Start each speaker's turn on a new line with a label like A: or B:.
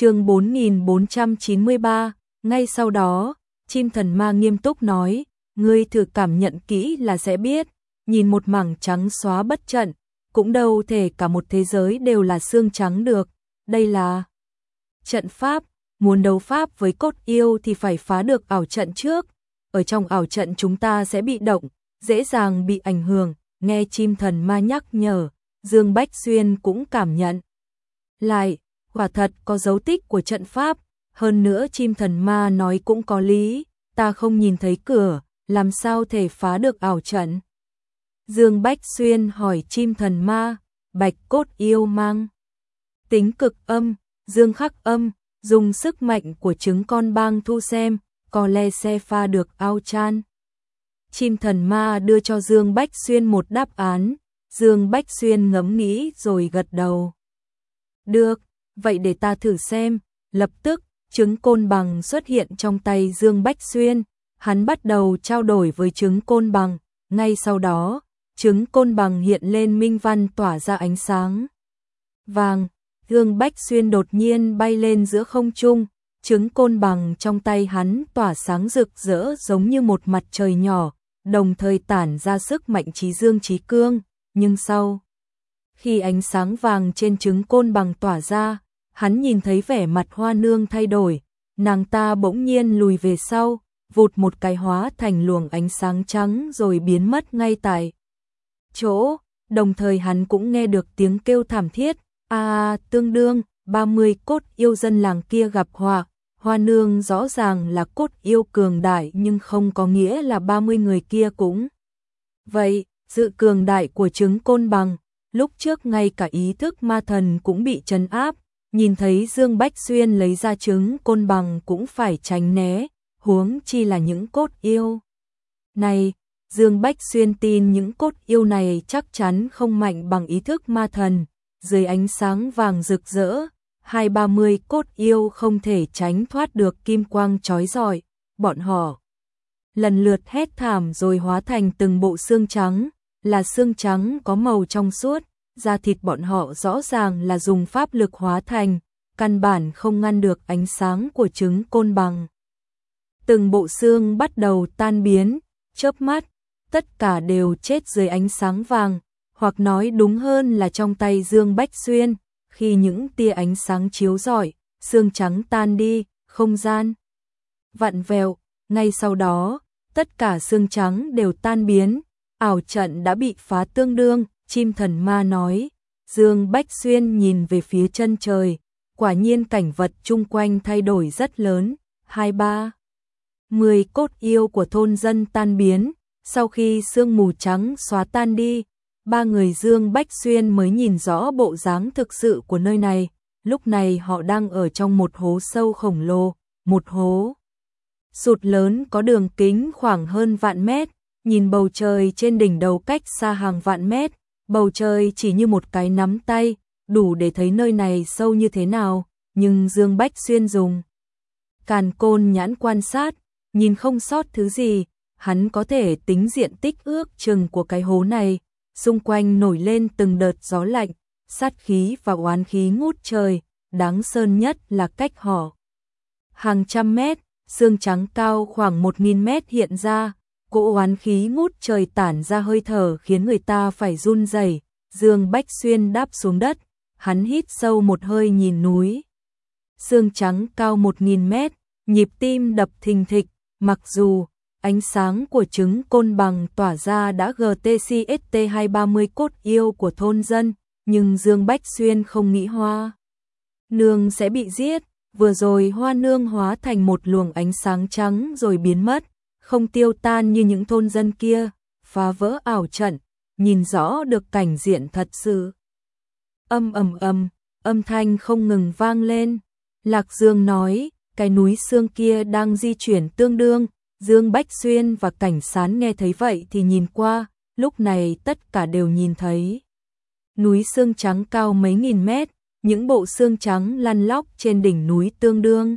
A: chương 4493, ngay sau đó, chim thần ma nghiêm túc nói, ngươi thử cảm nhận kỹ là sẽ biết, nhìn một mảng trắng xóa bất trận, cũng đâu thể cả một thế giới đều là xương trắng được, đây là trận pháp, muốn đấu pháp với cốt yêu thì phải phá được ảo trận trước, ở trong ảo trận chúng ta sẽ bị động, dễ dàng bị ảnh hưởng, nghe chim thần ma nhắc nhở, Dương Bách Xuyên cũng cảm nhận. Lại, quả thật có dấu tích của trận pháp, hơn nữa chim thần ma nói cũng có lý, ta không nhìn thấy cửa, làm sao thể phá được ảo trận. Dương Bách Xuyên hỏi chim thần ma, bạch cốt yêu mang. Tính cực âm, dương khắc âm, dùng sức mạnh của trứng con bang thu xem, có lẽ xe pha được ao chan. Chim thần ma đưa cho Dương Bách Xuyên một đáp án, Dương Bách Xuyên ngẫm nghĩ rồi gật đầu. Được, vậy để ta thử xem, lập tức, trứng côn bằng xuất hiện trong tay Dương Bách Xuyên, hắn bắt đầu trao đổi với trứng côn bằng, ngay sau đó, trứng côn bằng hiện lên minh văn tỏa ra ánh sáng. Vàng, Dương Bách Xuyên đột nhiên bay lên giữa không trung, trứng côn bằng trong tay hắn tỏa sáng rực rỡ giống như một mặt trời nhỏ, đồng thời tản ra sức mạnh trí dương trí cương, nhưng sau khi ánh sáng vàng trên trứng côn bằng tỏa ra, hắn nhìn thấy vẻ mặt hoa nương thay đổi, nàng ta bỗng nhiên lùi về sau, vụt một cái hóa thành luồng ánh sáng trắng rồi biến mất ngay tại chỗ, đồng thời hắn cũng nghe được tiếng kêu thảm thiết, a tương đương, 30 cốt yêu dân làng kia gặp họa, hoa nương rõ ràng là cốt yêu cường đại nhưng không có nghĩa là 30 người kia cũng. Vậy, sự cường đại của trứng côn bằng, lúc trước ngay cả ý thức ma thần cũng bị trấn áp, nhìn thấy Dương Bách Xuyên lấy ra trứng côn bằng cũng phải tránh né, huống chi là những cốt yêu. Này, Dương Bách Xuyên tin những cốt yêu này chắc chắn không mạnh bằng ý thức ma thần, dưới ánh sáng vàng rực rỡ, hai ba mươi cốt yêu không thể tránh thoát được kim quang chói rọi, bọn họ lần lượt hét thảm rồi hóa thành từng bộ xương trắng, là xương trắng có màu trong suốt, da thịt bọn họ rõ ràng là dùng pháp lực hóa thành, căn bản không ngăn được ánh sáng của trứng côn bằng. Từng bộ xương bắt đầu tan biến, chớp mắt, tất cả đều chết dưới ánh sáng vàng, hoặc nói đúng hơn là trong tay Dương Bách Xuyên, khi những tia ánh sáng chiếu rọi, xương trắng tan đi, không gian vặn vẹo, ngay sau đó, tất cả xương trắng đều tan biến, ảo trận đã bị phá tương đương, chim thần ma nói. Dương Bách Xuyên nhìn về phía chân trời, quả nhiên cảnh vật chung quanh thay đổi rất lớn, hai ba. Mười cốt yêu của thôn dân tan biến, sau khi sương mù trắng xóa tan đi, ba người Dương Bách Xuyên mới nhìn rõ bộ dáng thực sự của nơi này, lúc này họ đang ở trong một hố sâu khổng lồ, một hố sụt lớn có đường kính khoảng hơn vạn mét, nhìn bầu trời trên đỉnh đầu cách xa hàng vạn mét, bầu trời chỉ như một cái nắm tay, đủ để thấy nơi này sâu như thế nào, nhưng Dương Bách Xuyên dùng càn côn nhãn quan sát, nhìn không sót thứ gì, hắn có thể tính diện tích ước chừng của cái hố này, xung quanh nổi lên từng đợt gió lạnh, sát khí và oán khí ngút trời, đáng sơn nhất là cách họ. Hàng trăm mét, xương trắng cao khoảng một nghìn mét hiện ra, cỗ oán khí ngút trời tản ra hơi thở khiến người ta phải run rẩy. Dương Bách Xuyên đáp xuống đất, hắn hít sâu một hơi nhìn núi. sương trắng cao một nghìn mét, nhịp tim đập thình thịch, mặc dù ánh sáng của trứng côn bằng tỏa ra đã GTCST 230 cốt yêu của thôn dân, nhưng Dương Bách Xuyên không nghĩ hoa. Nương sẽ bị giết, vừa rồi hoa nương hóa thành một luồng ánh sáng trắng rồi biến mất, không tiêu tan như những thôn dân kia, phá vỡ ảo trận, nhìn rõ được cảnh diện thật sự. Âm ầm ầm, âm thanh không ngừng vang lên. Lạc Dương nói, cái núi xương kia đang di chuyển tương đương, Dương Bách Xuyên và cảnh sán nghe thấy vậy thì nhìn qua, lúc này tất cả đều nhìn thấy. Núi xương trắng cao mấy nghìn mét, những bộ xương trắng lăn lóc trên đỉnh núi tương đương.